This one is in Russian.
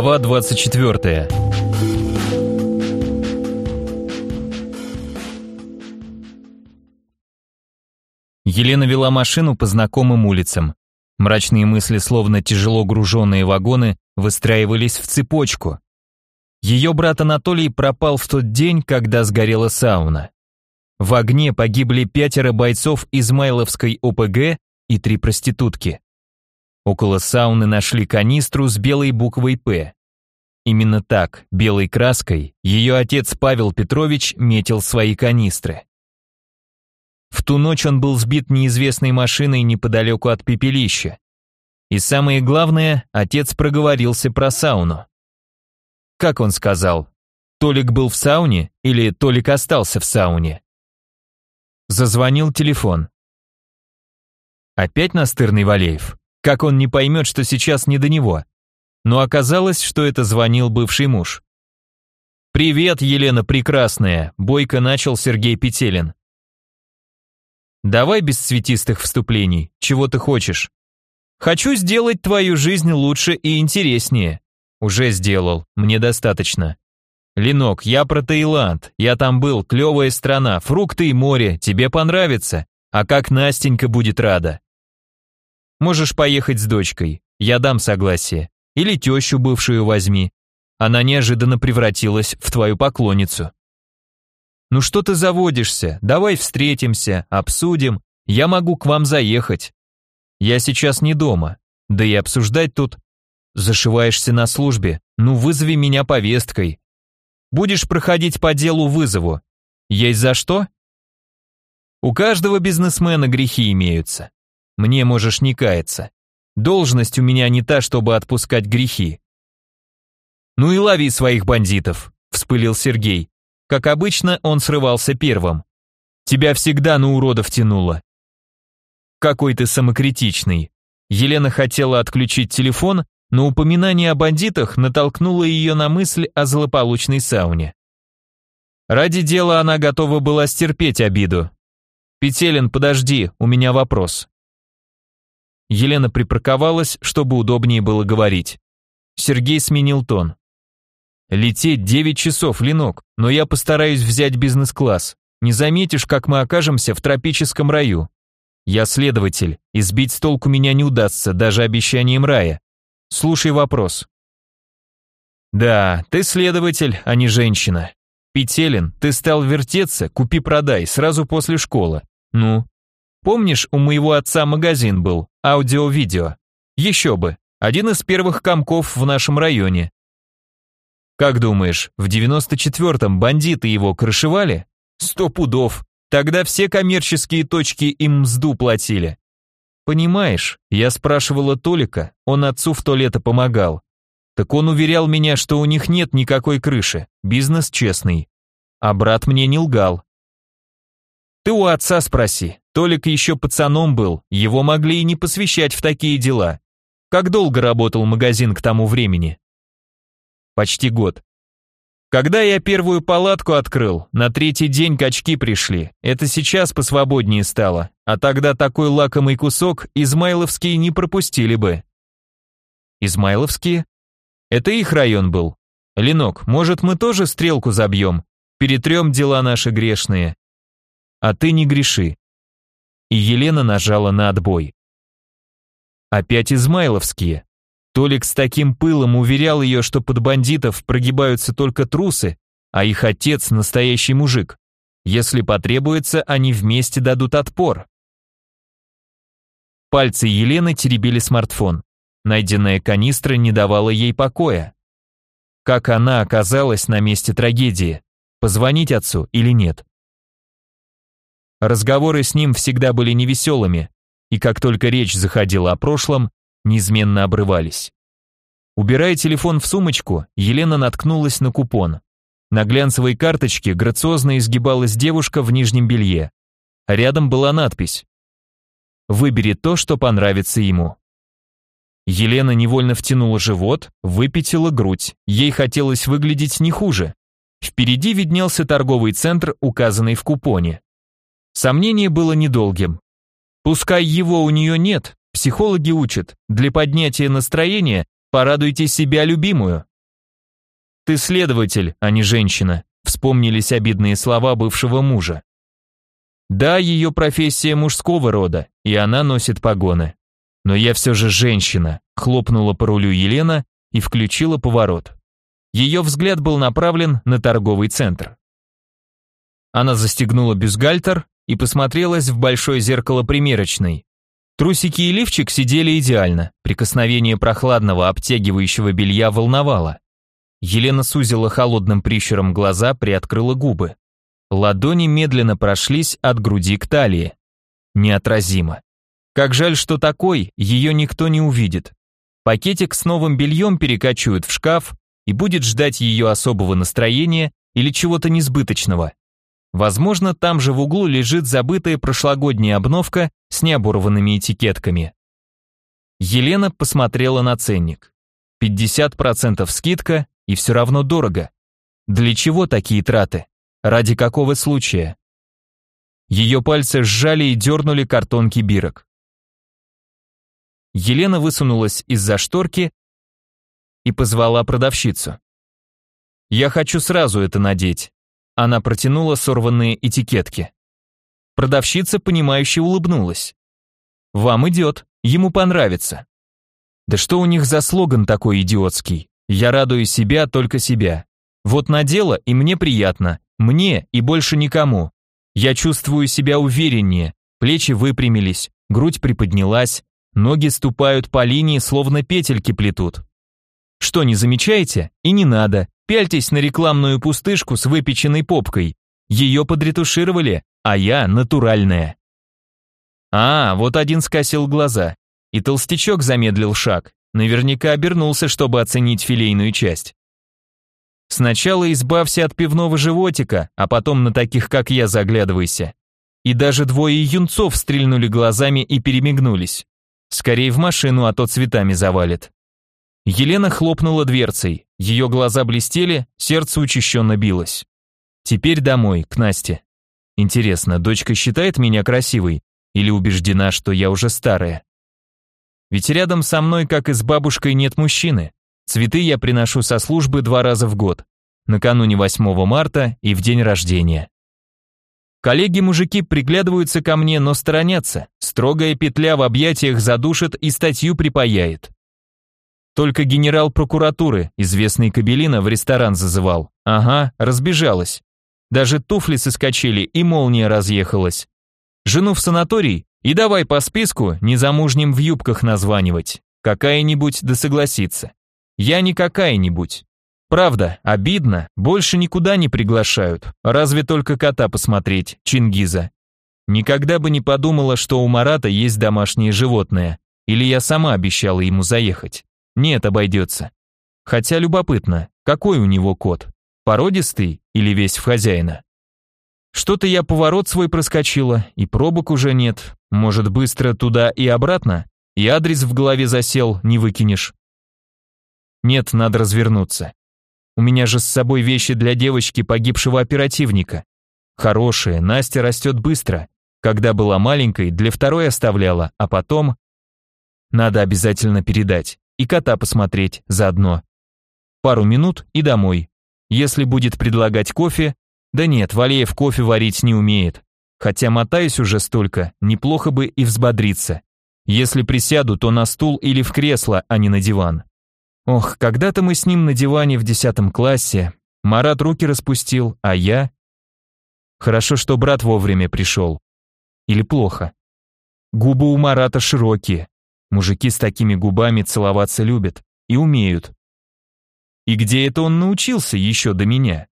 Глава 24. Елена вела машину по знакомым улицам. Мрачные мысли, словно тяжело груженные вагоны, выстраивались в цепочку. Ее брат Анатолий пропал в тот день, когда сгорела сауна. В огне погибли пятеро бойцов Измайловской ОПГ и три проститутки. Около сауны нашли канистру с белой буквой «П». Именно так, белой краской, ее отец Павел Петрович метил свои канистры. В ту ночь он был сбит неизвестной машиной неподалеку от пепелища. И самое главное, отец проговорился про сауну. Как он сказал? Толик был в сауне или Толик остался в сауне? Зазвонил телефон. Опять настырный Валеев? Как он не поймет, что сейчас не до него? Но оказалось, что это звонил бывший муж. «Привет, Елена Прекрасная», — бойко начал Сергей Петелин. «Давай без цветистых вступлений. Чего ты хочешь?» «Хочу сделать твою жизнь лучше и интереснее». «Уже сделал. Мне достаточно». «Ленок, я про Таиланд. Я там был, клевая страна, фрукты и море. Тебе понравится. А как Настенька будет рада?» «Можешь поехать с дочкой. Я дам согласие. Или тещу бывшую возьми. Она неожиданно превратилась в твою поклонницу». «Ну что ты заводишься? Давай встретимся, обсудим. Я могу к вам заехать. Я сейчас не дома. Да и обсуждать тут... Зашиваешься на службе? Ну вызови меня повесткой. Будешь проходить по делу вызову. Есть за что? У каждого бизнесмена грехи имеются. Мне можешь не каяться. Должность у меня не та, чтобы отпускать грехи. Ну и лови своих бандитов, вспылил Сергей. Как обычно, он срывался первым. Тебя всегда на уродов тянуло. Какой ты самокритичный. Елена хотела отключить телефон, но упоминание о бандитах натолкнуло ее на мысль о злополучной сауне. Ради дела она готова была стерпеть обиду. «Петелин, подожди, у меня вопрос». Елена припарковалась, чтобы удобнее было говорить. Сергей сменил тон. «Лететь 9 часов, Ленок, но я постараюсь взять бизнес-класс. Не заметишь, как мы окажемся в тропическом раю. Я следователь, и сбить с толку меня не удастся, даже обещанием рая. Слушай вопрос. Да, ты следователь, а не женщина. Петелин, ты стал вертеться, купи-продай, сразу после школы. Ну? Помнишь, у моего отца магазин был, аудио-видео? Еще бы, один из первых комков в нашем районе. Как думаешь, в 94-м бандиты его крышевали? Сто пудов. Тогда все коммерческие точки им мзду платили. Понимаешь, я спрашивала Толика, он отцу в то лето помогал. Так он уверял меня, что у них нет никакой крыши, бизнес честный. А брат мне не лгал. Ты у отца спроси, Толик еще пацаном был, его могли и не посвящать в такие дела. Как долго работал магазин к тому времени? Почти год. Когда я первую палатку открыл, на третий день качки пришли. Это сейчас посвободнее стало, а тогда такой лакомый кусок измайловские не пропустили бы. Измайловские? Это их район был. Ленок, может мы тоже стрелку забьем? Перетрем дела наши грешные. А ты не греши. И Елена нажала на отбой. Опять измайловские. Толик с таким пылом уверял ее, что под бандитов прогибаются только трусы, а их отец настоящий мужик. Если потребуется, они вместе дадут отпор. Пальцы Елены теребили смартфон. Найденная канистра не давала ей покоя. Как она оказалась на месте трагедии? Позвонить отцу или нет? Разговоры с ним всегда были невеселыми, и как только речь заходила о прошлом, неизменно обрывались. Убирая телефон в сумочку, Елена наткнулась на купон. На глянцевой карточке грациозно изгибалась девушка в нижнем белье. Рядом была надпись «Выбери то, что понравится ему». Елена невольно втянула живот, выпятила грудь. Ей хотелось выглядеть не хуже. Впереди виднелся торговый центр, указанный в купоне. Сомнение было недолгим. Пускай его у нее нет, Психологи учат, для поднятия настроения порадуйте себя любимую. Ты следователь, а не женщина, вспомнились обидные слова бывшего мужа. Да, ее профессия мужского рода, и она носит погоны. Но я все же женщина, хлопнула по рулю Елена и включила поворот. Ее взгляд был направлен на торговый центр. Она застегнула бюстгальтер и посмотрелась в большое зеркало примерочной. Трусики и лифчик сидели идеально, прикосновение прохладного обтягивающего белья волновало. Елена сузила холодным прищуром глаза, приоткрыла губы. Ладони медленно прошлись от груди к талии. Неотразимо. Как жаль, что такой, ее никто не увидит. Пакетик с новым бельем перекачивают в шкаф и будет ждать ее особого настроения или чего-то несбыточного. Возможно, там же в углу лежит забытая прошлогодняя обновка с необорванными этикетками. Елена посмотрела на ценник. 50% скидка и все равно дорого. Для чего такие траты? Ради какого случая? Ее пальцы сжали и дернули картонки бирок. Елена высунулась из-за шторки и позвала продавщицу. «Я хочу сразу это надеть». Она протянула сорванные этикетки. Продавщица, понимающе улыбнулась. «Вам идет, ему понравится». Да что у них за слоган такой идиотский? Я радую себя, только себя. Вот надела, и мне приятно. Мне и больше никому. Я чувствую себя увереннее. Плечи выпрямились, грудь приподнялась, ноги ступают по линии, словно петельки плетут. Что, не замечаете? И не надо. Пяльтесь на рекламную пустышку с выпеченной попкой. Ее подретушировали, а я натуральная. А, вот один скосил глаза. И толстячок замедлил шаг. Наверняка обернулся, чтобы оценить филейную часть. Сначала избавься от пивного животика, а потом на таких, как я, заглядывайся. И даже двое юнцов стрельнули глазами и перемигнулись. Скорее в машину, а то цветами завалит. Елена хлопнула дверцей, ее глаза блестели, сердце учащенно билось. Теперь домой, к Насте. Интересно, дочка считает меня красивой или убеждена, что я уже старая? Ведь рядом со мной, как и с бабушкой, нет мужчины. Цветы я приношу со службы два раза в год. Накануне 8 марта и в день рождения. Коллеги-мужики приглядываются ко мне, но сторонятся. Строгая петля в объятиях задушит и статью припаяет. Только генерал прокуратуры, известный Кабелина, в ресторан зазывал. Ага, разбежалась. Даже туфли соскочили и молния разъехалась. Жену в санаторий и давай по списку незамужним в юбках названивать. Какая-нибудь да согласится. Я не какая-нибудь. Правда, обидно, больше никуда не приглашают, разве только кота посмотреть, Чингиза. Никогда бы не подумала, что у Марата есть домашнее животное, или я сама обещала ему заехать. Нет, обойдется. Хотя любопытно, какой у него кот? Породистый или весь в хозяина? Что-то я поворот свой проскочила, и пробок уже нет. Может, быстро туда и обратно? И адрес в голове засел, не выкинешь. Нет, надо развернуться. У меня же с собой вещи для девочки погибшего оперативника. Хорошие, Настя растет быстро. Когда была маленькой, для второй оставляла, а потом... Надо обязательно передать. И кота посмотреть заодно. Пару минут и домой. Если будет предлагать кофе, да нет, Валеев кофе варить не умеет. Хотя мотаюсь уже столько, неплохо бы и взбодриться. Если присяду, то на стул или в кресло, а не на диван. Ох, когда-то мы с ним на диване в десятом классе. Марат руки распустил, а я... Хорошо, что брат вовремя пришел. Или плохо. Губы у Марата широкие. Мужики с такими губами целоваться любят и умеют. И где это он научился еще до меня?